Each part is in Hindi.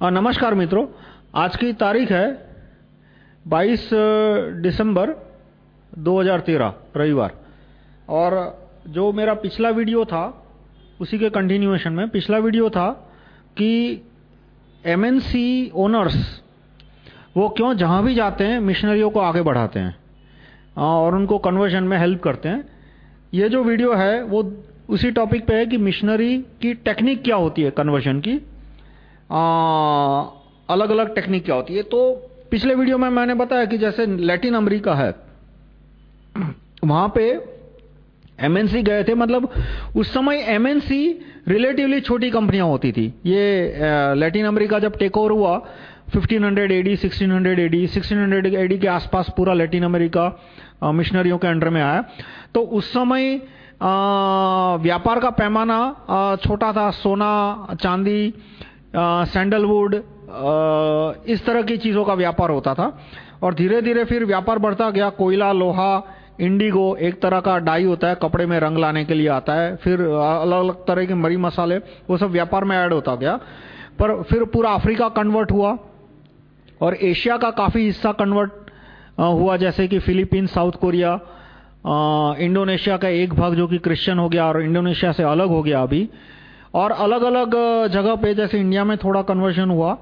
नमस्कार मित्रों, आज की तारीख है 22 दिसंबर 2013 रविवार। और जो मेरा पिछला वीडियो था, उसी के कंटिन्यूएशन में पिछला वीडियो था कि एमएनसी ओनर्स वो क्यों जहाँ भी जाते हैं मिशनरियों को आगे बढ़ाते हैं और उनको कन्वर्जन में हेल्प करते हैं। ये जो वीडियो है, वो उसी टॉपिक पे है कि मिशनरी की टेक्निक क्या होती है कन्वर्जन की। अलग-अलग टेक्निक क्या होती है? तो पिछले वीडियो में मैंने बताया कि जैसे लैटिन अमेरिका है, वहाँ पे एमएनसी गए थे मतलब उस समय एमएनसी रिलेटिवली छोटी कंपनियाँ होती थी। ये लैटिन अमेरिका जब टेक ओवर हुआ 1500 एडी 1600 एडी 1600 एडी के आसपास पूरा लैटिन अमेरिका मिशनरियों के अंडर में आया। तो उस समय व्यापार का पैमाना छोटा था, सोना, चांदी सैंडलवुड इस तरह की चीज़ों का व्यापार होता था। और धीरे धीरे फिर व्यापार बढ़ता गया। कोयला, लोहा, इंडिगो, एक तरह का डाई होता है, कपड़े में रंग लाने के लिए आता है। फिर अलग अलग तरह के मरी मसाले, वो सब व्यापार में ऐड होता गया। पर फिर पूरा अफ्रीका कन्वर्ट हुआ। और एशिया का काफ़ी हिस्सा कन्वर्ट हुआ, जैसे कि फिलीपींस, साउथ कोरिया इंडोनेशिया का एक भाग जो कि क्रिश्चियन हो गया और इंडोनेशिया से अलग हो गया अभी। और अलग-अलग जगह पे जैसे इंडिया में थोड़ा कन्वर्शन हुआ।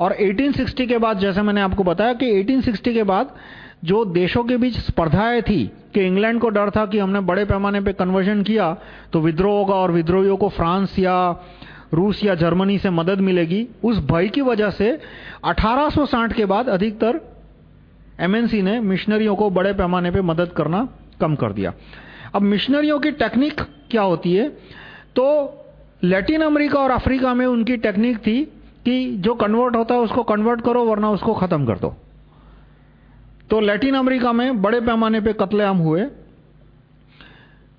और 1860 के बाद, जैसे मैंने आपको बताया कि 1860 के बाद जो देशों के बीच स्पर्धाएँ थी कि इंग्लैंड को डर था कि हमने बड़े पैमाने पे कन्वर्शन किया तो विद्रोह होगा और विद्रोहियों को फ्रांस या रूस या जर्मनी से मदद मिलेगी। उस भय की वजह से 1860 के बाद अधिकतर एमएनसी ने मिशनरियों को बड़े पैमाने पे मदद करना कम कर दिया। अब मिशनरियों की टेक्निक क्या होती है? तो लैटिन अमेरिका और अफ्रीका में उनकी टेक्निक थी कि जो कन्वर्ट होता है उसको कन्वर्ट करो, वरना उसको खत्म कर दो। तो लैटिन अमेरिका में बड़े पैमाने पे कत्लेआम हुए।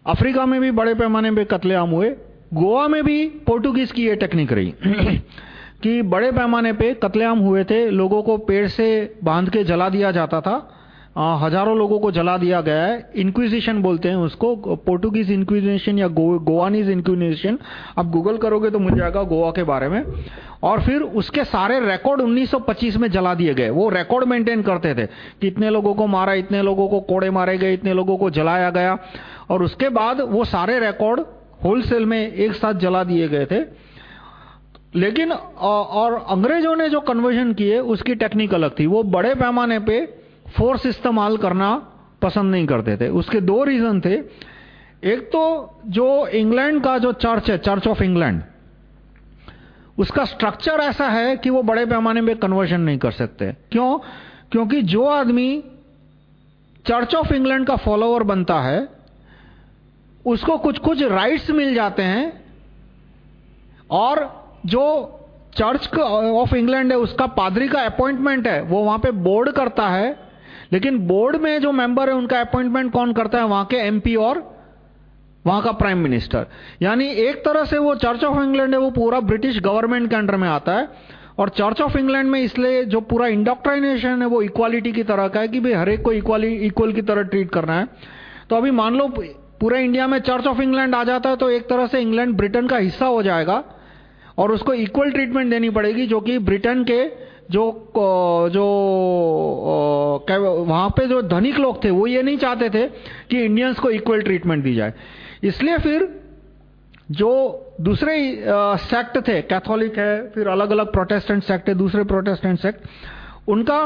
अफ्रीका में भी बड़े पैमाने पे कत्लेआम हुए। गोवा में भी पोर्टुगीज की ये टेक्निक रही कि बड़े पैमाने पे कत्लेआम हुए थे। लोगों को पेड़ से बाँध के जला दिया जाता था। हज़ारों लोगों को जला दिया गया है। इंक्विजिशन बोलते हैं उसको। पोर्टुगीज इंक्विजिशन या गोवानीज इंक्विजिशन आप गूगल करोगे तो मिल जाएगा गोवा के बारे में। और फिर उसके सारे रिकॉर्ड 1925 में जला दिए गए। वो रिकॉर्ड मेंटेन करते थे। कि इतने लोगों को मारा, इतने लोगों को कोड़े मारे गए, इतने लोगों को जलाया गया। और उसके बाद वो सारे रिकॉर्ड होलसेल में एक साथ जला दिए गए थे। लेकिन और अंग्रेज़ों ने जो कन्वर्जन किए, उसकी टेक्निक अलग थी। वो बड़े पैमाने पे फोर्स इस्तेमाल करना पसंद नहीं करते थे। उसके दो रीजन थे। एक तो जो इंग्लैंड का जो चर्च है चर्च ऑफ़ इंग्लैंड उसका स्ट्रक्चर ऐसा है कि वो बड़े पैमाने में कन्वर्जन नहीं कर सकते। क्यों? क्योंकि जो आदमी चर्च ऑफ़ इंग्लैंड का फॉलोअर बनता है, उसको कुछ कुछ राइट्स मिल जाते हैं और जो चर्च ऑफ़ इंग्लैंड है, उसका पादरी का अपॉइंटमेंट है, वो वहाँ पे बोर्ड करता है लेकिन बोर्ड में जो मेंबर है, उनका अपॉइंटमेंट कौन करता है? वहाँ के एमपी और वहाँ का प्राइम मिनिस्टर यानी एक तरह से वो चर्च ऑफ़ इंग्लैंड है, वो पूरा ब्रिटिश गवर्नमेंट के अंडर में आता है। और चर्च ऑफ़ इंग्लैंड में इसलिए जो पूरा इंडोक्ट्राइनेशन है, वो इक्वालिटी की तरह का है कि भाई हर एक को इक्वाली इक्वल की तरह ट्रीट करना है। तो अभी मान लो, पूरे इंडिया में चर्च ऑफ़ इंग्लैंड आ जाता है तो एक तरह से इंग्लैंड ब्रिटेन का हिस्सा हो जाएगा। और उसको इक्वल ट्रीटमेंट देनी पड़ेगी, जो कि ब्रिटेन के जो जो वहाँ पे जो धनिक लोग थे, वो ये नहीं चाहते थे कि इंडियंस को इक्वल ट्रीटमेंट दी जाए। इसलिए फिर जो दूसरे सेक्ट थे कैथोलिक है, फिर अलग अलग प्रोटेस्टेंट सेक्ट है, दूसरे प्रोटेस्टेंट सेक्ट उनका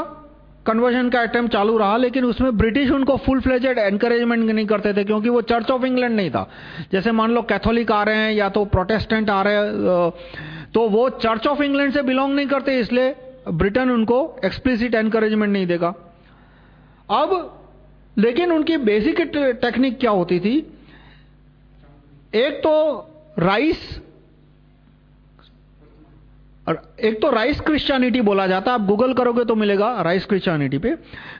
कन्वर्जन का अटेम्प्ट चालू रहा, लेकिन उसमें ब्रिटिश उनको फुल फ्लेजेड एनकरेजमेंट नहीं करते थे, क्योंकि वो चर्च ऑफ़ इंग्लैंड नहीं था। जैसे मान लो कैथोलिक आ रहे हैं, या तो प्रोटेस्टेंट आ रहे हैं तो वो चर्च ऑफ़ इंग्लैंड से बिलोंग नहीं करते, इसलिए ब्रिटेन उनको एक्सप्लिसिट एनकरेजमेंट नहीं देगा। अब, लेकिन उनकी बेसिक टेक्निक क्या होती थी? एक तो राइस एक तो राइस क्रिश्चियनिटी बोला जाता आप गूगल करोगे तो मिलेगा राइस क्रिश्चियनिटी पे,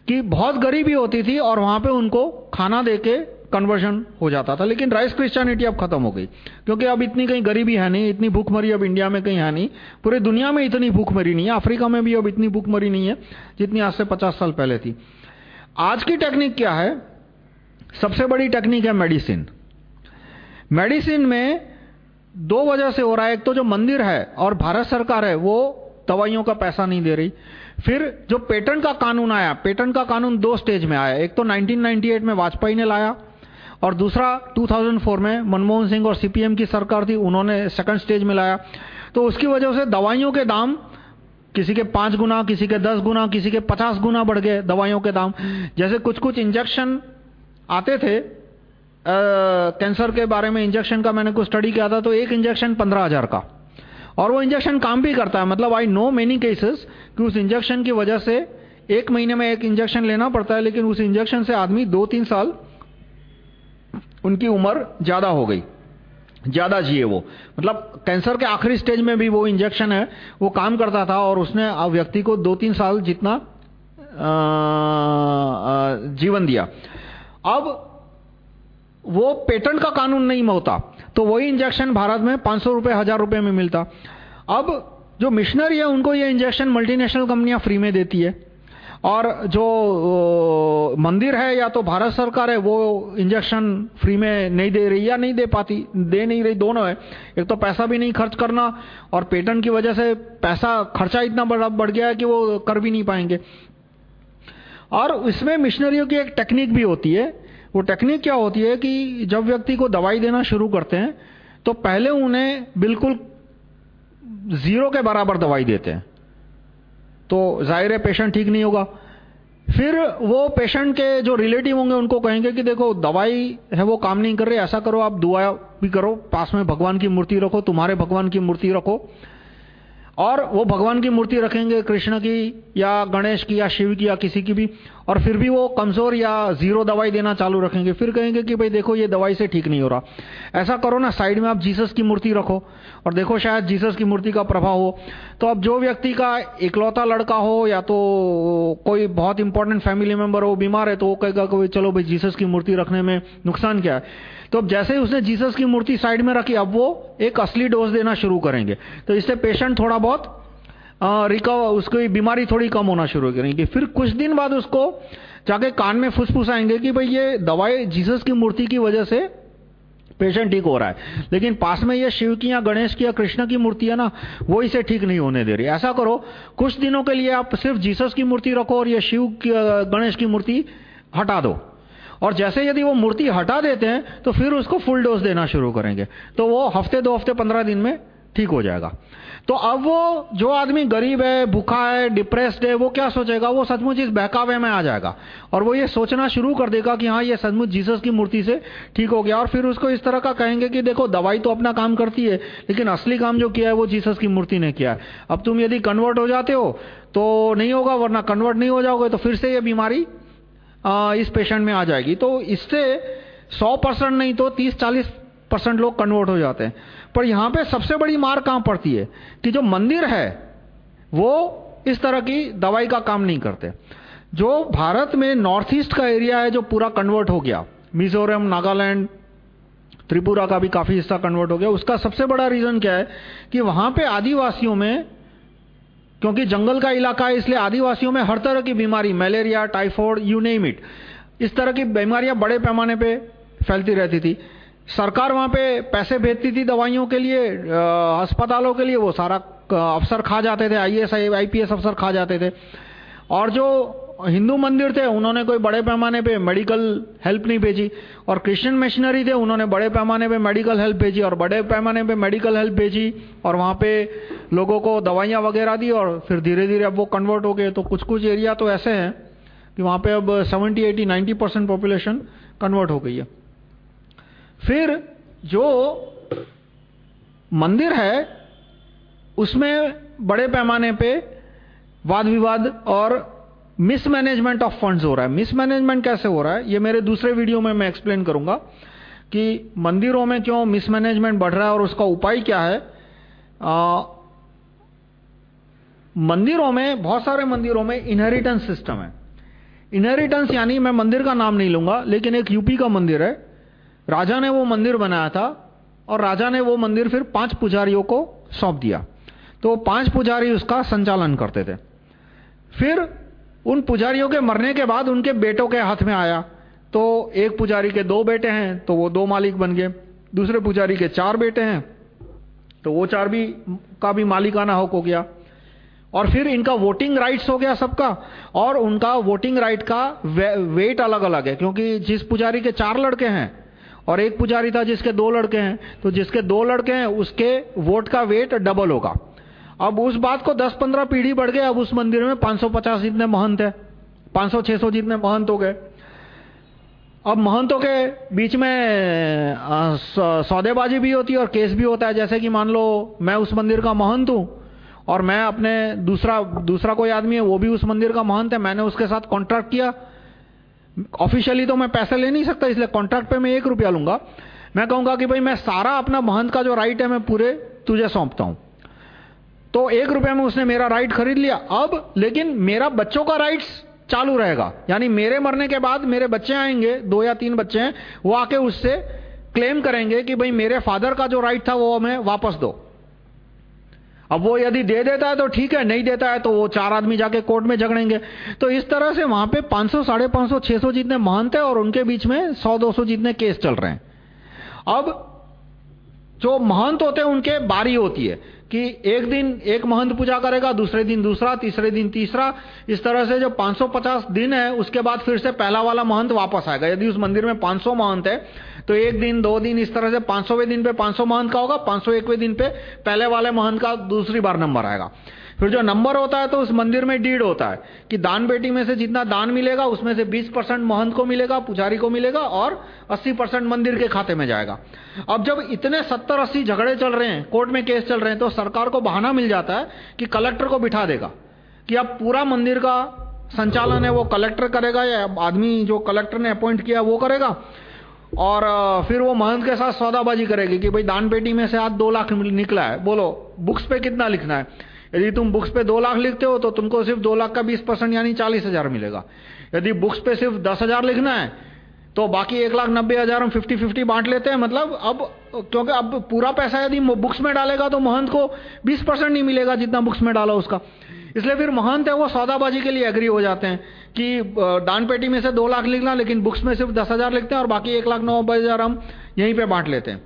कि बहुत गरीबी होती थी और वहाँ पे उनको खाना देके कन्वर्जन हो जाता था। लेकिन राइस क्रिश्चियनिटी अब खत्म हो गई। क्योंकि अब इतनी कहीं गरीबी है नहीं, इतनी भूखमरी अब इंडिया में कहीं है नहीं। पूरे दुनिया में इतनी भूखमरी नहीं है। अफ्रीका में भी अब इतनी भूखमरी नहीं है, जितनी आज से पचास साल पहले थी। आज की टेक्निक क्या है? सबसे बड़ी टेक्निक है मेडिसिन मेडिसिन में दो वजह से हो रहा है। एक तो जो मंदिर है और भारत सरकार है, वो दवाइयों का पैसा नहीं दे रही। फिर जो पेटेंट का कानून आया पेटेंट का कानून दो स्टेज में आया। एक तो 1998 में वाजपेयी ने लाया और दूसरा 2004 में मनमोहन सिंह और सीपीएम की सरकार थी, उन्होंने सेकंड स्टेज में लाया। तो उसकी वजह से दवाइयों के दाम, किसी के पाँच गुना, किसी के दस गुना, किसी के पचास गुना बढ़ गए दवाइयों के दाम। जैसे कुछ कुछ इंजेक्शन आते थे कैंसर के बारे में इंजेक्शन का मैंने कुछ स्टडी किया था तो एक इंजेक्शन पंद्रह हज़ार का। और वो इंजेक्शन काम भी करता है मतलब आई नो मेनी केसेस कि उस इंजेक्शन की वजह से एक महीने में एक इंजेक्शन लेना पड़ता है, लेकिन उस इंजेक्शन से आदमी दो तीन साल उनकी उम्र ज़्यादा हो गई। ज़्यादा जिए वो। मतलब कैंसर के आखिरी स्टेज में भी वो इंजेक्शन है, वो काम करता था और उसने व्यक्ति को दो तीन साल जितना जीवन दिया। अब वो पेटेंट का कानून नहीं होता तो वही इंजेक्शन भारत में 500 रुपए, हज़ार रुपए में मिलता। अब जो मिशनरी है, उनको ये इंजेक्शन मल्टीनेशनल कंपनियाँ फ्री में देती है। और जो मंदिर है या तो भारत सरकार है वो इंजेक्शन फ्री में नहीं दे रही या नहीं दे पाती दे नहीं रही दोनों है। एक तो पैसा भी नहीं खर्च करना और पेटेंट की वजह से पैसा खर्चा इतना बढ़, बढ़ गया है कि वो कर भी नहीं पाएँगे। और इसमें मिशनरियों की एक टेक्निक भी होती है। वो टेक्निक क्या होती है कि जब व्यक्ति को दवाई देना शुरू करते हैं तो पहले उन्हें बिल्कुल ज़ीरो के बराबर दवाई देते हैं। तो ज़ाहिर है पेशेंट ठीक नहीं होगा। फिर वो पेशेंट के जो रिलेटिव होंगे, उनको कहेंगे कि देखो, दवाई है, वो काम नहीं कर रही, ऐसा करो, आप दुआ भी करो, पास में भगवान की मूर्ति रखो, तुम्हारे भगवान की मूर्ति रखो। और वो भगवान की मूर्ति रखेंगे, कृष्ण की या गणेश की या शिव की या किसी की भी। और फिर भी वो कमज़ोर या ज़ीरो दवाई देना चालू रखेंगे। फिर कहेंगे कि भाई देखो, ये दवाई से ठीक नहीं हो रहा। ऐसा करो ना, साइड में आप जीसस की मूर्ति रखो और देखो शायद जीसस की मूर्ति का प्रभाव हो। तो अब जो व्यक्ति का इकलौता लड़का हो या तो कोई बहुत इंपॉर्टेंट फैमिली मेंबर हो, बीमार है तो वो कहेगा कि चलो भाई जीसस की मूर्ति रखने में नुकसान क्या है? तो अब जैसे ही उसने जीसस की मूर्ति साइड में रखी, अब वो एक असली डोज देना शुरू करेंगे। तो इससे पेशेंट थोड़ा बहुत रिकवर उसकी बीमारी थोड़ी कम होना शुरू करेंगे फिर कुछ दिन बाद उसको जाके कान में फुसफुस आएँगे कि भाई ये दवाई जीसस की मूर्ति की वजह से पेशेंट ठीक हो रहा है। लेकिन पास में ये शिव की या गणेश की या कृष्ण की मूर्ति है ना, वो इसे ठीक नहीं होने दे रही। ऐसा करो, कुछ दिनों के लिए आप सिर्फ़ जीसस की मूर्ति रखो और ये शिव की गणेश की मूर्ति हटा दो। और जैसे यदि वो मूर्ति हटा देते हैं तो फिर उसको फुल डोज देना शुरू करेंगे। तो वो हफ़्ते, दो हफ़्ते, पंद्रह दिन में ठीक हो जाएगा। तो अब वो जो आदमी गरीब है, भूखा है डिप्रेस्ड है, वो क्या सोचेगा? वो सचमुच इस बहकावे में आ जाएगा। और वो ये सोचना शुरू कर देगा कि हाँ ये सचमुच जीसस की मूर्ति से ठीक हो गया। और फिर उसको इस तरह का कहेंगे कि देखो, दवाई तो अपना काम करती है, लेकिन असली काम जो किया है, वो जीसस की मूर्ति ने किया है। अब तुम यदि कन्वर्ट हो जाते हो तो नहीं होगा, वरना कन्वर्ट नहीं हो जाओगे तो फिर से ये बीमारी इस पेशेंट में आ जाएगी। तो इससे सौ परसेंट नहीं तो तीस चालीस परसेंट लोग कन्वर्ट हो जाते हैं। पर यहाँ पे सबसे बड़ी मार कहाँ पड़ती है? कि जो मंदिर है, वो इस तरह की दवाई का काम नहीं करते। जो भारत में नॉर्थ ईस्ट का एरिया है, जो पूरा कन्वर्ट हो गया, मिजोरम, नागालैंड, त्रिपुरा का भी काफ़ी हिस्सा कन्वर्ट हो गया, उसका सबसे बड़ा रीजन क्या है? कि वहाँ पे आदिवासियों में, क्योंकि जंगल का इलाका है, इसलिए आदिवासियों में हर तरह की बीमारी malaria typhoid you name it इस तरह की बीमारियाँ बड़े पैमाने पे फैलती रहती थी। सरकार वहाँ पे पैसे भेजती थी दवाइयों के लिए अस्पतालों के लिए वो सारा अफसर खा जाते थे आईएएस आईपीएस अफसर खा जाते थे। और जो हिंदू मंदिर थे उन्होंने कोई बड़े पैमाने पे मेडिकल हेल्प नहीं भेजी। और क्रिश्चियन मिशनरी थे उन्होंने बड़े पैमाने पे मेडिकल हेल्प भेजी और बड़े पैमाने पे मेडिकल हेल्प भेजी और वहाँ पे लोगों को दवाइयाँ वगैरह दी और फिर धीरे धीरे अब वो कन्वर्ट हो गए। तो कुछ कुछ एरिया तो ऐसे हैं कि वहाँ पे अब 70, 80, 90 परसेंट पॉपुलेशन कन्वर्ट हो गई है। फिर जो मंदिर है उसमें बड़े पैमाने पे वाद विवाद और मिसमैनेजमेंट ऑफ़ फंड्स हो रहा है। मिसमैनेजमेंट कैसे हो रहा है? ये मेरे दूसरे वीडियो में मैं एक्सप्लेन करूँगा कि मंदिरों में क्यों मिसमैनेजमेंट बढ़ रहा है और उसका उपाय क्या है। आ, मंदिरों में बहुत सारे मंदिरों में इनहेरिटेंस सिस्टम है। इनहेरिटेंस यानी मैं मंदिर का नाम नहीं लूँगा लेकिन एक यूपी का मंदिर है। राजा ने वो मंदिर बनाया था और राजा ने वो मंदिर फिर पाँच पुजारियों को सौंप दिया। तो पाँच पुजारी उसका संचालन करते थे। फिर उन पुजारियों के मरने के बाद उनके बेटों के हाथ में आया। तो एक पुजारी के दो बेटे हैं तो वो दो मालिक बन गए। दूसरे पुजारी के चार बेटे हैं तो वो चार भी का भी मालिकाना हक हो गया। और फिर इनका वोटिंग राइट्स हो गया सबका। और उनका वोटिंग राइट का वे, वेट अलग-अलग है क्योंकि जिस पुजारी के चार लड़के हैं और एक पुजारी था जिसके दो लड़के हैं। तो जिसके दो लड़के हैं, उसके वोट का वेट डबल होगा। अब उस बात को 10-15 पीढ़ी बढ़ गए, अब उस मंदिर में 550 जितने महंत है 500-600 जितने महंत हो गए। अब महंतों के बीच में सौदेबाजी भी होती है और केस भी होता है। जैसे कि मान लो, मैं उस मंदिर का महंत हूँ और मैं अपने दूसरा दूसरा कोई आदमी है, वो भी उस मंदिर का महंत है। मैंने उसके साथ कॉन्ट्रैक्ट किया ऑफिशियली तो मैं पैसे ले नहीं सकता, इसलिए कॉन्ट्रैक्ट पे मैं एक रुपया लूँगा। मैं कहूँगा कि भाई मैं सारा अपना महंत का जो राइट है, मैं पूरे तुझे सौंपता हूँ। तो एक रुपये में उसने मेरा राइट खरीद लिया। अब लेकिन मेरा बच्चों का राइट्स चालू रहेगा। यानी मेरे मरने के बाद मेरे बच्चे आएँगे, दो या तीन बच्चे हैं, वो आके उससे क्लेम करेंगे कि भाई मेरे फादर का जो राइट था, वो हमें वापस दो। अब वो यदि दे देता है तो ठीक है नहीं देता है तो वो चार आदमी जाके कोर्ट में झगड़ेंगे। तो इस तरह से वहाँ पे 500, साढ़े पाँच सौ, छह सौ जितने महंत है और उनके बीच में 100, 200 जितने केस चल रहे हैं। अब जो महंत होते हैं उनके बारी होती है कि एक दिन एक महंत पूजा करेगा दूसरे दिन दूसरा तीसरे दिन तीसरा। इस तरह से जो 550 दिन है उसके बाद फिर से पहला वाला महंत वापस आएगा। यदि उस मंदिर में 500 महंत है तो एक दिन, दो दिन इस तरह से 500वें दिन पे 500 महंत का होगा 501वें दिन पे पहले वाले महंत का दूसरी बार नंबर आएगा। फिर जो नंबर होता है तो उस मंदिर में डीड होता है कि दान बेटी में से जितना दान मिलेगा, उसमें से 20 परसेंट महंत को मिलेगा, पुजारी को मिलेगा और 80 परसेंट मंदिर के खाते में जाएगा। अब जब इतने 70-80 झगड़े चल रहे हैं, कोर्ट में केस चल रहे हैं तो सरकार को बहाना मिल जाता है कि कलेक्टर को बिठा देगा कि अब पूरा मंदिर का संचालन है, वो कलेक्टर करेगा या आदमी जो कलेक्टर ने अपॉइंट किया वो करेगा। और फिर वो महंत के साथ सौदाबाजी करेगी कि भाई दान पेटी में से आज दो लाख निकला है। बोलो, बुक्स पे कितना लिखना है? यदि तुम बुक्स पे दो लाख लिखते हो तो तुमको सिर्फ़ दो लाख का बीस परसेंट यानी चालीस हज़ार मिलेगा। यदि बुक्स पे सिर्फ़ दस हज़ार लिखना है तो बाकी एक लाख नब्बे हज़ार हम फिफ्टी फिफ्टी बांट लेते हैं। मतलब अब, क्योंकि अब पूरा पैसा यदि बुक्स में डालेगा तो महंत को बीस परसेंट नहीं मिलेगा जितना बुक्स में डाला उसका। इसलिए फिर महंत है वो सौदाबाजी के लिए एग्री हो जाते हैं कि दान पेटी में से दो लाख लिखना लेकिन बुक्स में सिर्फ़ दस हज़ार लिखते हैं और बाकी एक लाख नौ हज़ार हम यहीं पे बांट लेते हैं।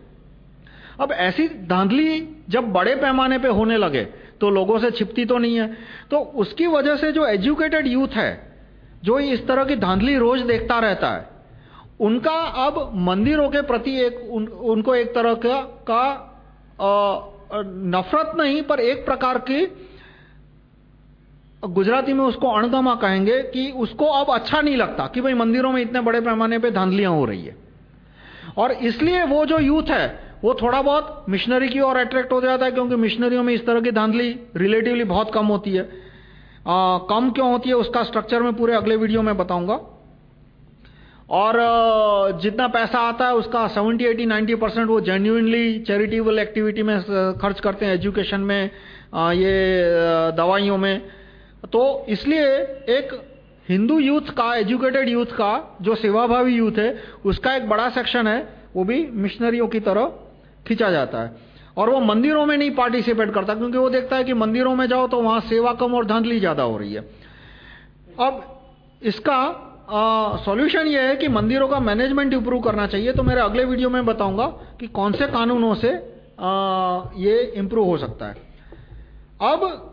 अब ऐसी धांधली जब बड़े पैमाने पे होने लगे तो लोगों से छिपती तो नहीं है। तो उसकी वजह से जो एजुकेटेड यूथ है जो इस तरह की धांधली रोज देखता रहता है उनका अब मंदिरों के प्रति एक उन, उनको एक तरह का, का आ, नफरत नहीं पर एक प्रकार की गुजराती में उसको अणगमा कहेंगे कि उसको अब अच्छा नहीं लगता कि भाई मंदिरों में इतने बड़े पैमाने पे धांधलियाँ हो रही है। और इसलिए वो जो यूथ है वो थोड़ा बहुत मिशनरी की ओर अट्रैक्ट हो जाता है क्योंकि मिशनरियों में इस तरह की धांधली रिलेटिवली बहुत कम होती है। आ, कम क्यों होती है उसका स्ट्रक्चर मैं पूरे अगले वीडियो में बताऊँगा। और जितना पैसा आता है उसका 70, 80, 90 परसेंट वो जेन्यूनली चैरिटेबल एक्टिविटी में खर्च करते हैं एजुकेशन में ये दवाइयों में। तो इसलिए एक हिंदू यूथ का एजुकेटेड यूथ का जो सेवाभावी यूथ है उसका एक बड़ा सेक्शन है वो भी मिशनरियों की तरह खींचा जाता है। और वो मंदिरों में नहीं पार्टिसिपेट करता क्योंकि वो देखता है कि मंदिरों में जाओ तो वहाँ सेवा कम और धांधली ज़्यादा हो रही है। अब इसका सॉल्यूशन ये है कि मंदिरों का मैनेजमेंट इंप्रूव करना चाहिए तो मेरे अगले वीडियो में बताऊँगा कि कौन से कानूनों से आ, ये इंप्रूव हो सकता है। अब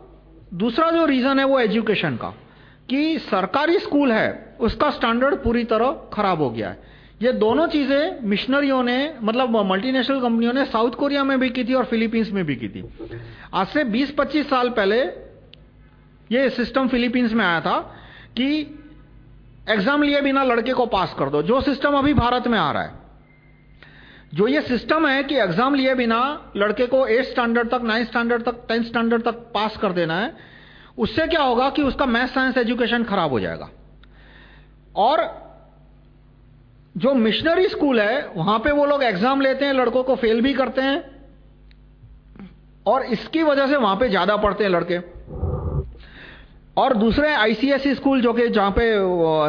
दूसरा जो रीजन है वो एजुकेशन का, कि सरकारी स्कूल है, उसका स्टैंडर्ड पूरी तरह खराब हो गया है। ये दोनों चीज़ें मिशनरियों ने मतलब मल्टीनेशनल कंपनियों ने साउथ कोरिया में भी की थी और फिलीपींस में भी की थी। आज से 20-25 साल पहले ये सिस्टम फिलीपींस में आया था कि एग्ज़ाम लिए बिना लड़के को पास कर दो। जो सिस्टम अभी भारत में आ रहा है जो ये सिस्टम है कि एग्ज़ाम लिए बिना लड़के को एट स्टैंडर्ड तक नाइन्थ स्टैंडर्ड तक टेंथ स्टैंडर्ड तक पास कर देना है, उससे क्या होगा कि उसका मैथ साइंस एजुकेशन खराब हो जाएगा। और जो मिशनरी स्कूल है, वहाँ पे वो लोग एग्ज़ाम लेते हैं, लड़कों को फेल भी करते हैं, और इसकी वजह से वहाँ पे ज़्यादा पढ़ते हैं लड़के। और दूसरे आईसीएसई स्कूल जो कि जहाँ पे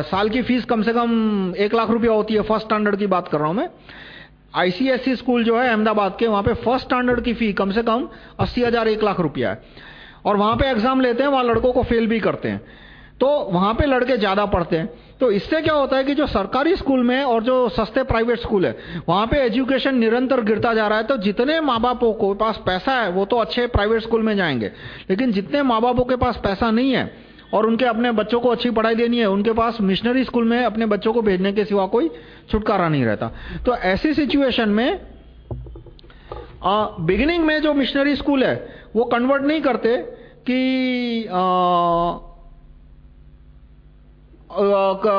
साल की फ़ीस कम से कम एक लाख रुपया होती है फ़र्स्ट स्टैंडर्ड की बात कर रहा हूँ मैं। आईसीएसई स्कूल जो है अहमदाबाद के, वहाँ पे फ़र्स्ट स्टैंडर्ड की फ़ी कम से कम अस्सी हज़ार एक लाख रुपया है। और वहाँ पे एग्ज़ाम लेते हैं, वहाँ लड़कों को फेल भी करते हैं। तो वहाँ पे लड़के ज़्यादा पढ़ते हैं। तो इससे क्या होता है कि जो सरकारी स्कूल में और जो सस्ते प्राइवेट स्कूल है, वहाँ पे एजुकेशन निरंतर गिरता जा रहा है। तो जितने माँ बापों के पास पैसा है, वो तो अच्छे प्राइवेट स्कूल में जाएँगे। लेकिन जितने माँ बापों के पास पैसा नहीं है और उनके अपने बच्चों को अच्छी पढ़ाई देनी है। उनके पास मिशनरी स्कूल में अपने बच्चों को भेजने के सिवा कोई छुटकारा नहीं रहता। तो ऐसी सिचुएशन में बिगिनिंग में जो मिशनरी स्कूल है, वो कन्वर्ट नहीं करते कि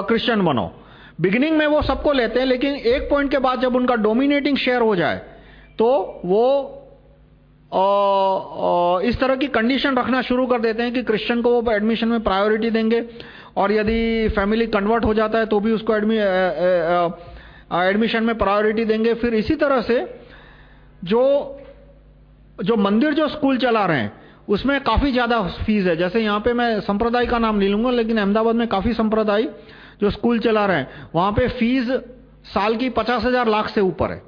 क्रिश्चियन बनो। बिगिनिंग में वो सबको लेते हैं, लेकिन एक पॉइंट के बाद जब उनका डोमिनेटिंग शेयर हो जाए तो वो इस तरह की कंडीशन रखना शुरू कर देते हैं कि क्रिश्चियन को वो एडमिशन में प्रायोरिटी देंगे। और यदि फैमिली कन्वर्ट हो जाता है तो भी उसको एडमिशन में प्रायोरिटी देंगे। फिर इसी तरह से जो जो मंदिर, जो स्कूल चला रहे हैं, उसमें काफ़ी ज़्यादा फ़ीस है। जैसे यहाँ पे मैं संप्रदाय का नाम ले लूँगा, लेकिन अहमदाबाद में काफ़ी संप्रदाय जो स्कूल चला रहे हैं, वहाँ पे फ़ीस साल की पचास हज़ार लाख से ऊपर है।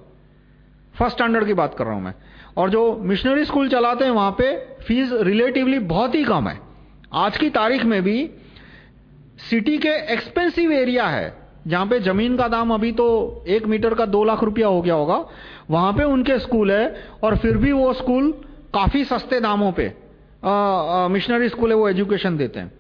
फ़र्स्ट स्टैंडर्ड की बात कर रहा हूँ मैं। और जो मिशनरी स्कूल चलाते हैं वहाँ पे फ़ीस रिलेटिवली बहुत ही कम है। आज की तारीख में भी सिटी के एक्सपेंसिव एरिया है, जहाँ पे ज़मीन का दाम अभी तो एक मीटर का दो लाख रुपया हो गया होगा, वहाँ पे उनके स्कूल है और फिर भी वो स्कूल काफ़ी सस्ते दामों पे मिशनरी स्कूल है, वो एजुकेशन देते हैं।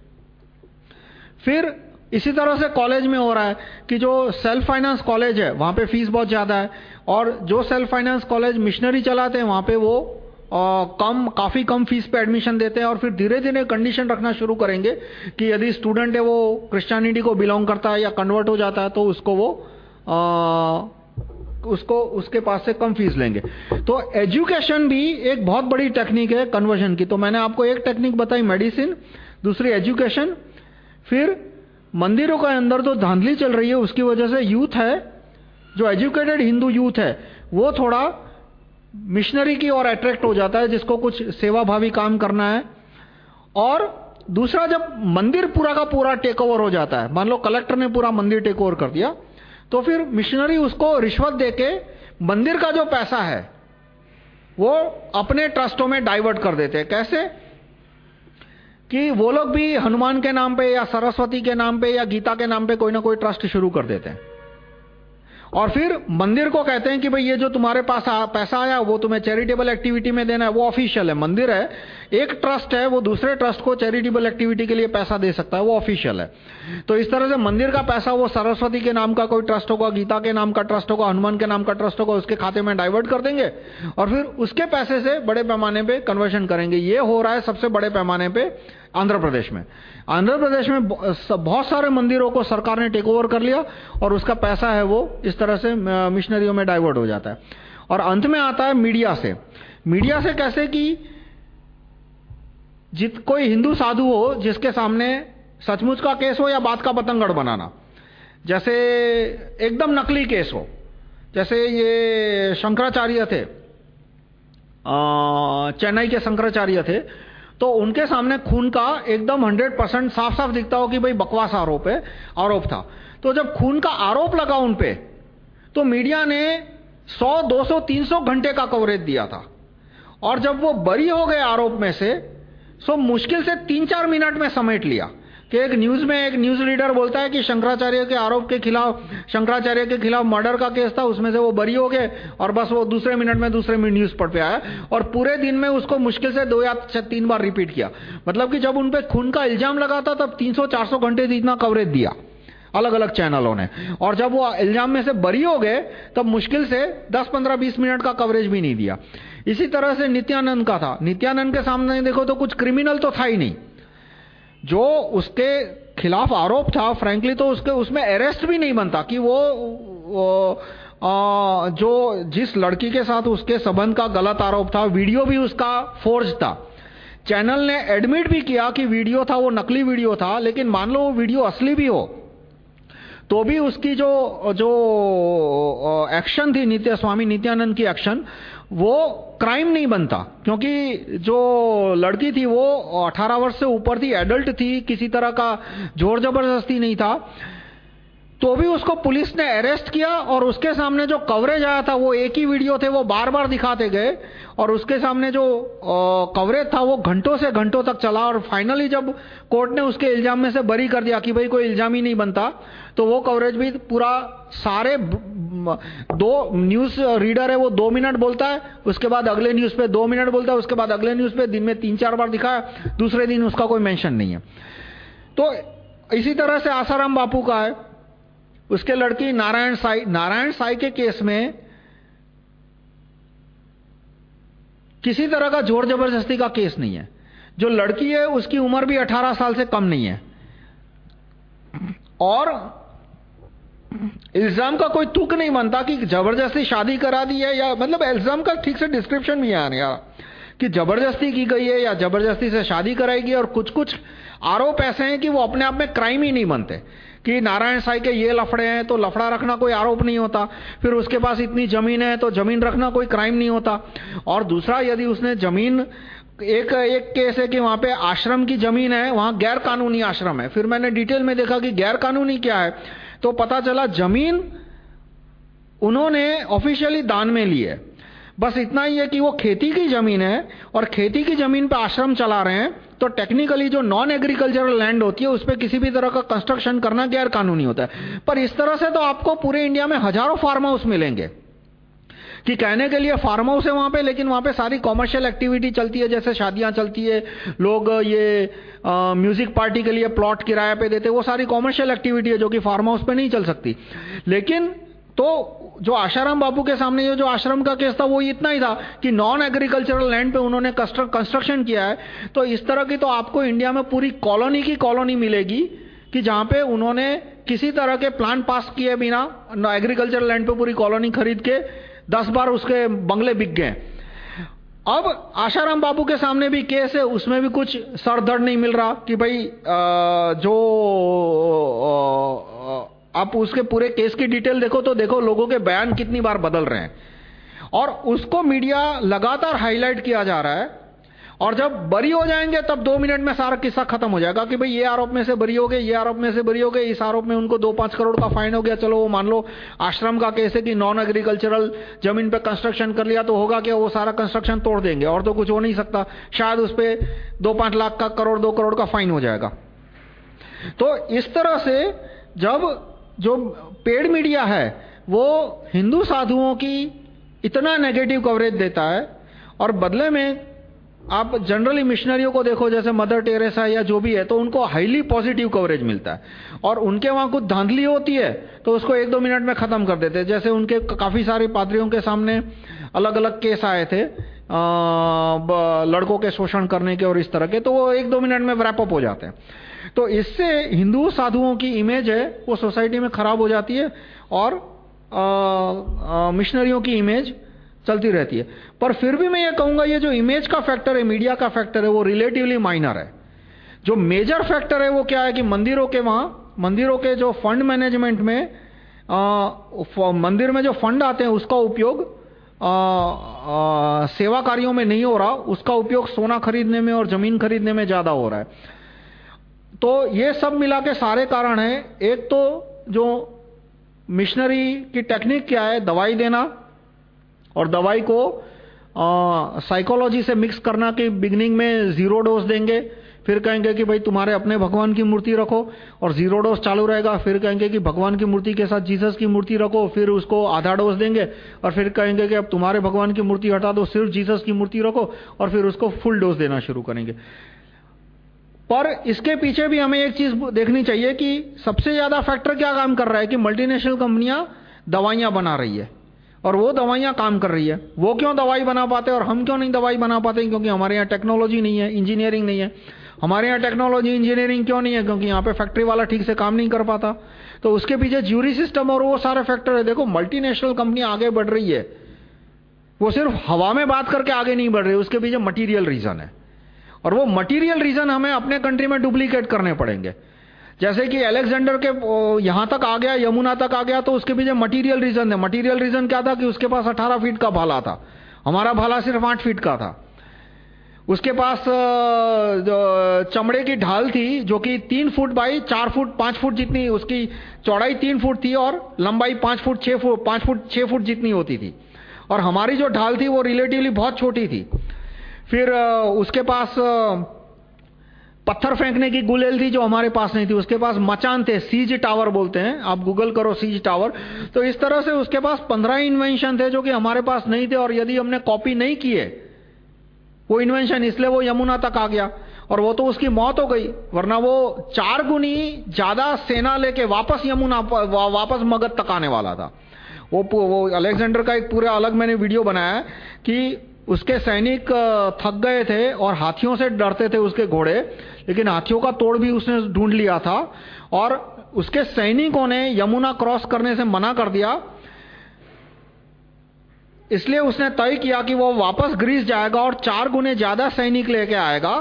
फिर इसी तरह से कॉलेज में हो रहा है कि जो सेल्फ फाइनेंस कॉलेज है वहाँ पे फ़ीस बहुत ज़्यादा है और जो सेल्फ फाइनेंस कॉलेज मिशनरी चलाते हैं वहाँ पे वो आ, कम काफ़ी कम फ़ीस पे एडमिशन देते हैं और फिर धीरे धीरे कंडीशन रखना शुरू करेंगे कि यदि स्टूडेंट है वो क्रिश्चियनिटी को बिलोंग करता है या कन्वर्ट हो जाता है तो उसको वो आ, उसको उसके पास से कम फ़ीस लेंगे। तो एजुकेशन भी एक बहुत बड़ी टेक्निक है कन्वर्जन की। तो मैंने आपको एक टेक्निक बताई मेडिसिन दूसरी एजुकेशन फिर मंदिरों के अंदर तो धांधली चल रही है, उसकी वजह से यूथ है, जो एजुकेटेड हिंदू यूथ है, वो थोड़ा मिशनरी की ओर अट्रैक्ट हो जाता है, जिसको कुछ सेवाभावी काम करना है। और दूसरा, जब मंदिर पूरा का पूरा टेक ओवर हो जाता है, मान लो कलेक्टर ने पूरा मंदिर टेक ओवर कर दिया तो फिर मिशनरी उसको रिश्वत देके मंदिर का जो पैसा है, वो अपने ट्रस्टों में डाइवर्ट कर देते हैं। कैसे? कि वो लोग भी हनुमान के नाम पे या सरस्वती के नाम पे या गीता के नाम पे कोई ना कोई ट्रस्ट शुरू कर देते हैं। और फिर मंदिर को कहते हैं कि भाई ये जो तुम्हारे पास आ, पैसा आया वो तुम्हें चैरिटेबल एक्टिविटी में देना है वो ऑफिशियल है मंदिर है। एक ट्रस्ट है वो दूसरे ट्रस्ट को चैरिटेबल एक्टिविटी के लिए पैसा दे सकता है वो ऑफिशियल है। तो इस तरह से मंदिर का पैसा वो सरस्वती के नाम का कोई ट्रस्ट होगा गीता के नाम का ट्रस्ट होगा हनुमान के नाम का ट्रस्ट होगा उसके खाते में डाइवर्ट कर देंगे और फिर उसके पैसे से बड़े पैमाने पर कन्वर्शन करेंगे। ये हो रहा है सबसे बड़े पैमाने पे आंध्र प्रदेश में। आंध्र प्रदेश में बहुत सारे मंदिरों को सरकार ने टेक ओवर कर लिया और उसका पैसा है वो इस तरह से मिशनरियों में डाइवर्ट हो जाता है। और अंत में आता है मीडिया से। मीडिया से कैसे कि जित, कोई हिंदू साधु हो जिसके सामने सचमुच का केस हो या बात का पतंगड़ बनाना। जैसे एकदम नकली केस हो। जैसे ये शंकराचार्य थे चेन्नई के शंकराचार्य थे तो उनके सामने खून का एकदम 100 परसेंट साफ़ साफ़ दिखता हो कि भाई बकवास आरोप है आरोप था। तो जब खून का आरोप लगा उन पे तो मीडिया ने 100, 200, 300 घंटे का कवरेज दिया था। और जब वो बरी हो गए आरोप में से सो मुश्किल से तीन चार मिनट में समेट लिया। कि एक न्यूज़ में एक न्यूज़ रीडर बोलता है कि शंकराचार्य के आरोप के खिलाफ शंकराचार्य के खिलाफ मर्डर का केस था उसमें से वो बरी हो गए और बस वो दूसरे मिनट में दूसरे मिनट न्यूज़ पढ़ पे आया और पूरे दिन में उसको मुश्किल से दो या तीन बार रिपीट किया। मतलब कि जब उन पर खून का इल्ज़ाम लगा था तब 300-400 घंटे इतना कवरेज दिया अलग अलग चैनलों ने। और जब वो इल्ज़ाम में से बरी हो गए तब मुश्किल से 10, 15, 20 मिनट का कवरेज भी नहीं दिया। इसी तरह से नित्यानंद का था। नित्यानंद के सामने देखो तो कुछ क्रिमिनल तो था ही नहीं। जो उसके खिलाफ आरोप था फ्रैंकली तो उसके उसमें अरेस्ट भी नहीं बनता कि वो, वो आ, जो जिस लड़की के साथ उसके संबंध का गलत आरोप था वीडियो भी उसका फोर्ज था। चैनल ने एडमिट भी किया कि वीडियो था वो नकली वीडियो था लेकिन मान लो वो वीडियो असली भी हो तो भी उसकी जो जो एक्शन थी, नित्य, स्वामी नित्यानंद की एक्शन वो क्राइम नहीं बनता। क्योंकि जो लड़की थी, वो 18 वर्ष से ऊपर थी एडल्ट थी, किसी तरह का ज़ोर ज़बरदस्ती नहीं था। तो भी उसको पुलिस ने अरेस्ट किया और उसके सामने जो कवरेज आया था, वो एक ही वीडियो थे, वो बार बार दिखाते गए और उसके सामने जो कवरेज था, वो घंटों से घंटों तक चला और फाइनली जब कोर्ट ने उसके इल्ज़ाम में से बरी कर दिया कि भाई कोई इल्ज़ाम ही नहीं बनता तो वो कवरेज भी पूरा सारे दो न्यूज़ रीडर है, वो दो मिनट बोलता है, उसके बाद अगले न्यूज़ पे दो मिनट बोलता है, उसके बाद अगले न्यूज़ पे दिन में तीन चार बार दिखाया, दूसरे दिन उसका कोई मेंशन नहीं है। तो इसी तरह से आसाराम बापू का है। उसके लड़की नारायण साई नारायण साई के केस में किसी तरह का ज़ोर ज़बरदस्ती का केस नहीं है। जो लड़की है, उसकी उम्र भी 18 साल से कम नहीं है। और इल्ज़ाम का कोई तुक नहीं बनता कि ज़बरदस्ती शादी करा दी है या मतलब इल्ज़ाम का ठीक से डिस्क्रिप्शन भी आ रहा। कि ज़बरदस्ती की गई है या ज़बरदस्ती से शादी कराएगी और कुछ कुछ आरोप ऐसे हैं कि वो अपने आप में क्राइम ही नहीं बनते। कि नारायण साई के ये लफड़े हैं तो लफड़ा रखना कोई आरोप नहीं होता। फिर उसके पास इतनी ज़मीन है तो ज़मीन रखना कोई क्राइम नहीं होता। और दूसरा, यदि उसने ज़मीन, एक एक केस है कि वहाँ पे आश्रम की ज़मीन है, वहाँ गैर कानूनी आश्रम है। फिर मैंने डिटेल में देखा कि गैर कानूनी क्या है। तो पता चला ज़मीन उन्होंने ऑफिशियली दान में ली है। बस इतना ही है कि वो खेती की ज़मीन है और खेती की ज़मीन पे आश्रम चला रहे हैं तो टेक्निकली जो नॉन एग्रीकल्चरल लैंड होती है, उस पर किसी भी तरह का कंस्ट्रक्शन करना गैर कानूनी होता है। पर इस तरह से तो आपको पूरे इंडिया में हज़ारों फार्म हाउस मिलेंगे। कि कहने के लिए फार्म हाउस है वहाँ पे, लेकिन वहाँ पे सारी कॉमर्शियल एक्टिविटी चलती है, जैसे शादियाँ चलती है, लोग ये म्यूज़िक पार्टी के लिए प्लॉट किराए पे देते वो सारी कॉमर्शियल एक्टिविटी है जो कि फार्म हाउस पे नहीं चल सकती। लेकिन तो जो आशाराम बाबू के सामने ये जो आश्रम का केस था वो इतना ही था कि नॉन एग्रीकल्चरल लैंड पे उन्होंने कंस्ट्रक्शन किया है। तो इस तरह की तो आपको इंडिया में पूरी कॉलोनी की कॉलोनी मिलेगी कि जहाँ पे उन्होंने किसी तरह के प्लान पास किए बिना एग्रीकल्चरल लैंड पे पूरी कॉलोनी खरीद के दस बार उसके बंगले बिक गए। अब आशाराम बाबू के सामने भी केस है उसमें भी कुछ सरदर्द नहीं मिल रहा कि भाई आ, जो आप उसके पूरे केस की डिटेल देखो तो देखो लोगों के बयान कितनी बार बदल रहे हैं। और उसको मीडिया लगातार हाईलाइट किया जा रहा है, और जब बरी हो जाएँगे तब दो मिनट में सारा किस्सा खत्म हो जाएगा कि भाई ये आरोप में से बरी हो गए, ये आरोप में से बरी हो गए, इस आरोप में उनको दो पाँच करोड़ का फाइन हो गया, चलो वो मान लो आश्रम का केस है कि नॉन एग्रीकल्चरल ज़मीन पे कंस्ट्रक्शन कर लिया तो होगा क्या, वो सारा कंस्ट्रक्शन तोड़ देंगे, और तो कुछ हो नहीं सकता। शायद उस पर दो पाँच लाख का करोड़, दो करोड़ का फाइन हो जाएगा। तो इस तरह से जब जो पेड मीडिया है वो हिंदू साधुओं की इतना नेगेटिव कवरेज देता है और बदले में आप जनरली मिशनरियों को देखो जैसे मदर टेरेसा या जो भी है तो उनको हाईली पॉजिटिव कवरेज मिलता है। और उनके वहाँ कुछ धांधली होती है तो उसको एक दो मिनट में खत्म कर देते हैं। जैसे उनके काफ़ी सारे पादरियों के सामने अलग अलग केस आए थे आ, लड़कों के शोषण करने के और इस तरह के तो वो एक दो मिनट में अप हो जाते हैं। तो इससे हिंदू साधुओं की इमेज है वो सोसाइटी में खराब हो जाती है और मिशनरियों की इमेज चलती रहती है। पर फिर भी मैं ये कहूँगा ये जो इमेज का फैक्टर है मीडिया का फैक्टर है वो रिलेटिवली माइनर है। जो मेजर फैक्टर है वो क्या है कि मंदिरों के वहाँ मंदिरों के जो फंड मैनेजमेंट में आ, मंदिर में जो फंड आते हैं उसका उपयोग सेवा कार्यों में नहीं हो रहा उसका उपयोग सोना खरीदने में और ज़मीन खरीदने में ज़्यादा हो रहा है। तो ये सब मिला के सारे कारण हैं। एक तो जो मिशनरी की टेक्निक क्या है, दवाई देना और दवाई को साइकोलॉजी से मिक्स करना कि बिगनिंग में ज़ीरो डोज देंगे, फिर कहेंगे कि भाई तुम्हारे अपने भगवान की मूर्ति रखो और ज़ीरो डोज चालू रहेगा, फिर कहेंगे कि भगवान की मूर्ति के साथ जीसस की मूर्ति रखो, फिर उसको आधा डोज देंगे और फिर कहेंगे कि अब तुम्हारे भगवान की मूर्ति हटा दो, सिर्फ़ जीसस की मूर्ति रखो और फिर उसको फुल डोज देना शुरू करेंगे। पर इसके पीछे भी हमें एक चीज़ देखनी चाहिए कि सबसे ज़्यादा फैक्टर क्या काम कर रहा है कि मल्टीनेशनल कंपनियाँ दवाइयाँ बना रही है। और वो दवाइयाँ काम कर रही है। वो क्यों दवाई बना पाते और हम क्यों नहीं दवाई बना पाते? क्योंकि हमारे यहाँ टेक्नोलॉजी नहीं है इंजीनियरिंग नहीं है। हमारे यहाँ टेक्नोलॉजी इंजीनियरिंग क्यों नहीं है? क्योंकि यहाँ पे फैक्ट्री वाला ठीक से काम नहीं कर पाता। तो उसके पीछे ज्यूरी सिस्टम और वो सारे फैक्टर है। देखो मल्टीनेशनल कंपनी आगे बढ़ रही है। वो सिर्फ़ हवा में बात करके आगे नहीं बढ़ रही, उसके पीछे मटीरियल रीजन है। और वो मटेरियल रीजन हमें अपने कंट्री में डुप्लीकेट करने पड़ेंगे। जैसे कि अलेक्जेंडर के यहाँ तक आ गया, यमुना तक आ गया तो उसके पीछे मटेरियल रीजन है। मटेरियल रीजन क्या था कि उसके पास 18 फीट का भाला था। हमारा भाला सिर्फ़ 8 फीट का था। उसके पास चमड़े की ढाल थी, जो कि तीन फुट बाई चार फुट, पाँच फुट जितनी, उसकी चौड़ाई तीन फुट थी और लंबाई पाँच फुट, छह फुट पाँच फुट, छह फुट जितनी होती थी। और हमारी जो ढाल थी, वो रिलेटिवली बहुत छोटी थी। फिर उसके पास पत्थर फेंकने की गुलेल थी जो हमारे पास नहीं थी। उसके पास मचान थे सीज टावर बोलते हैं। आप गूगल करो सीज टावर तो इस तरह से उसके पास पंद्रह इन्वेंशन थे जो कि हमारे पास नहीं थे और यदि हमने कॉपी नहीं किए वो इन्वेंशन इसलिए वो यमुना तक आ गया और वो तो उसकी मौत हो गई। वरना वो चार गुनी ज़्यादा सेना लेके वापस यमुना वा, वापस मगध तक आने वाला था। वो वो अलेक्जेंडर का एक पूरा अलग मैंने वीडियो बनाया कि उसके सैनिक थक गए थे और हाथियों से डरते थे उसके घोड़े, लेकिन हाथियों का तोड़ भी उसने ढूंढ लिया था। और उसके सैनिकों ने यमुना क्रॉस करने से मना कर दिया। इसलिए उसने तय किया कि वो वापस ग्रीस जाएगा और चार गुने ज़्यादा सैनिक लेके आएगा।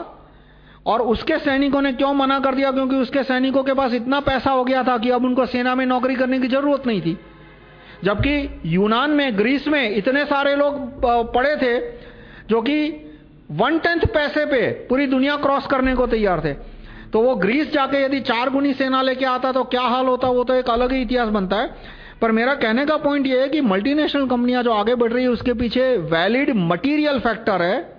और उसके सैनिकों ने क्यों मना कर दिया? क्योंकि उसके सैनिकों के पास इतना पैसा हो गया था कि अब उनको सेना में नौकरी करने की ज़रूरत नहीं थी। जबकि यूनान में, ग्रीस में इतने सारे लोग पड़े थे जो कि वन टेंथ पैसे पे पूरी दुनिया क्रॉस करने को तैयार थे। तो वो ग्रीस जाके यदि चार गुनी सेना लेके आता तो क्या हाल होता? वो तो एक अलग ही इतिहास बनता है। पर मेरा कहने का पॉइंट ये है कि मल्टीनेशनल कंपनियाँ जो आगे बढ़ रही है, उसके पीछे वैलिड मटीरियल फैक्टर है।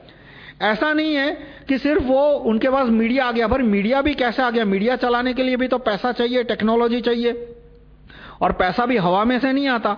ऐसा नहीं है कि सिर्फ़ वो उनके पास मीडिया आ गया, पर मीडिया भी कैसे आ गया? मीडिया चलाने के लिए भी तो पैसा चाहिए टेक्नोलॉजी चाहिए। और पैसा भी हवा में से नहीं आता।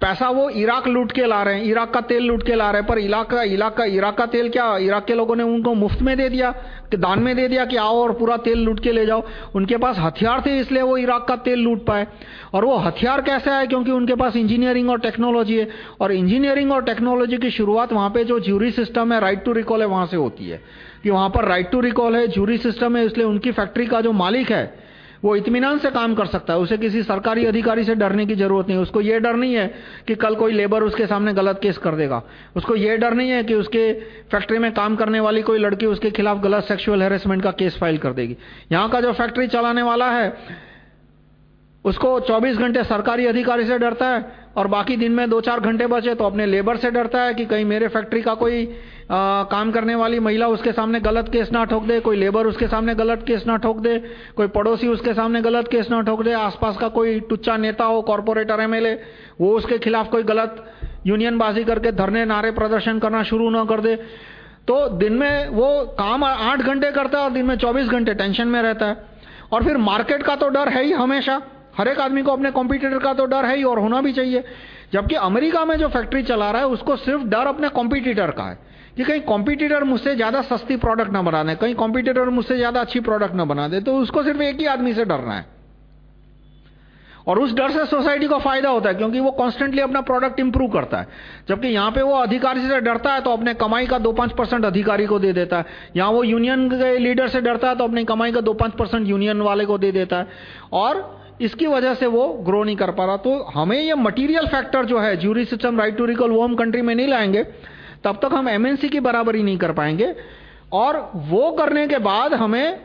पैसा वो इराक लूट के ला रहे हैं, इराक का तेल लूट के ला रहे हैं, पर इलाक का इलाक का, इराक का तेल क्या, इराक के लोगों ने उनको मुफ़्त में दे दिया, कि दान में दे दिया कि आओ और पूरा तेल लूट के ले जाओ। उनके पास हथियार थे, इसलिए वो इराक का तेल लूट पाए। और वो हथियार कैसे आए? क्योंकि उनके पास इंजीनियरिंग और टेक्नोलॉजी है, और इंजीनियरिंग और टेक्नोलॉजी की शुरुआत वहाँ पे जो ज्यूरी सिस्टम है, राइट टू रिकॉल है, वहाँ से होती है। कि वहाँ पर राइट टू रिकॉल है, ज्यूरी सिस्टम है, इसलिए उनकी फैक्ट्री का जो मालिक है वो इत्मीनान से काम कर सकता है। उसे किसी सरकारी अधिकारी से डरने की ज़रूरत नहीं उसको ये डर नहीं है कि कल कोई लेबर उसके सामने गलत केस कर देगा। उसको ये डर नहीं है कि उसके फैक्ट्री में काम करने वाली कोई लड़की उसके खिलाफ गलत सेक्सुअल हेरेसमेंट का केस फ़ाइल कर देगी। यहाँ का जो फैक्ट्री चलाने वाला है, उसको 24 घंटे सरकारी अधिकारी से डरता है और बाकी दिन में दो चार घंटे बचे तो अपने लेबर से डरता है कि कहीं मेरे फैक्ट्री का कोई आ, काम करने वाली महिला उसके सामने गलत केस ना ठोक दे कोई लेबर उसके सामने गलत केस ना ठोक दे कोई पड़ोसी उसके सामने गलत केस ना ठोक दे आसपास का कोई टुच्चा नेता हो कॉरपोरेटर एमएलए वो उसके खिलाफ कोई गलत यूनियन बाजी करके धरने नारे प्रदर्शन करना शुरू ना कर दे। तो दिन में वो काम आठ घंटे करता है और दिन में चौबीस घंटे टेंशन में रहता है। और फिर मार्केट का तो डर है ही हमेशा। हर एक आदमी को अपने कॉम्पिटिटर का तो डर है ही और होना भी चाहिए। जबकि अमेरिका में जो फैक्ट्री चला रहा है उसको सिर्फ़ डर अपने कॉम्पिटिटर का है। कि कहीं कॉम्पिटिटर मुझसे ज़्यादा सस्ती प्रोडक्ट ना बना दे, कहीं कॉम्पिटिटर मुझसे ज़्यादा अच्छी प्रोडक्ट ना बना दे तो उसको सिर्फ़ एक ही आदमी से डरना है। और उस डर से सोसाइटी को फ़ायदा होता है, क्योंकि वो कॉन्स्टेंटली अपना प्रोडक्ट इंप्रूव करता है। जबकि यहाँ पे वो अधिकारी से डरता है तो अपने कमाई का दो पाँच परसेंट अधिकारी को दे देता है। यहाँ वो यूनियन के लीडर से डरता है तो अपनी कमाई का दो पाँच परसेंट यूनियन वाले को दे देता है। और इसकी वजह से वो ग्रो नहीं कर पा रहा। तो हमें ये मटीरियल फैक्टर जो है jury system right to recall वो हम कंट्री में नहीं लाएँगे। तब तक हम एमएनसी की बराबरी नहीं कर पाएँगे। और वो करने के बाद हमें,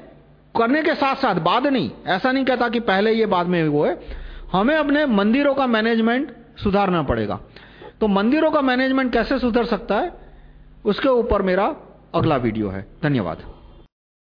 करने के साथ साथ बाद नहीं, ऐसा नहीं कहता कि पहले ये, बाद में वो है, हमें अपने मंदिरों का मैनेजमेंट सुधारना पड़ेगा। तो मंदिरों का मैनेजमेंट कैसे सुधर सकता है, उसके ऊपर मेरा अगला वीडियो है। धन्यवाद।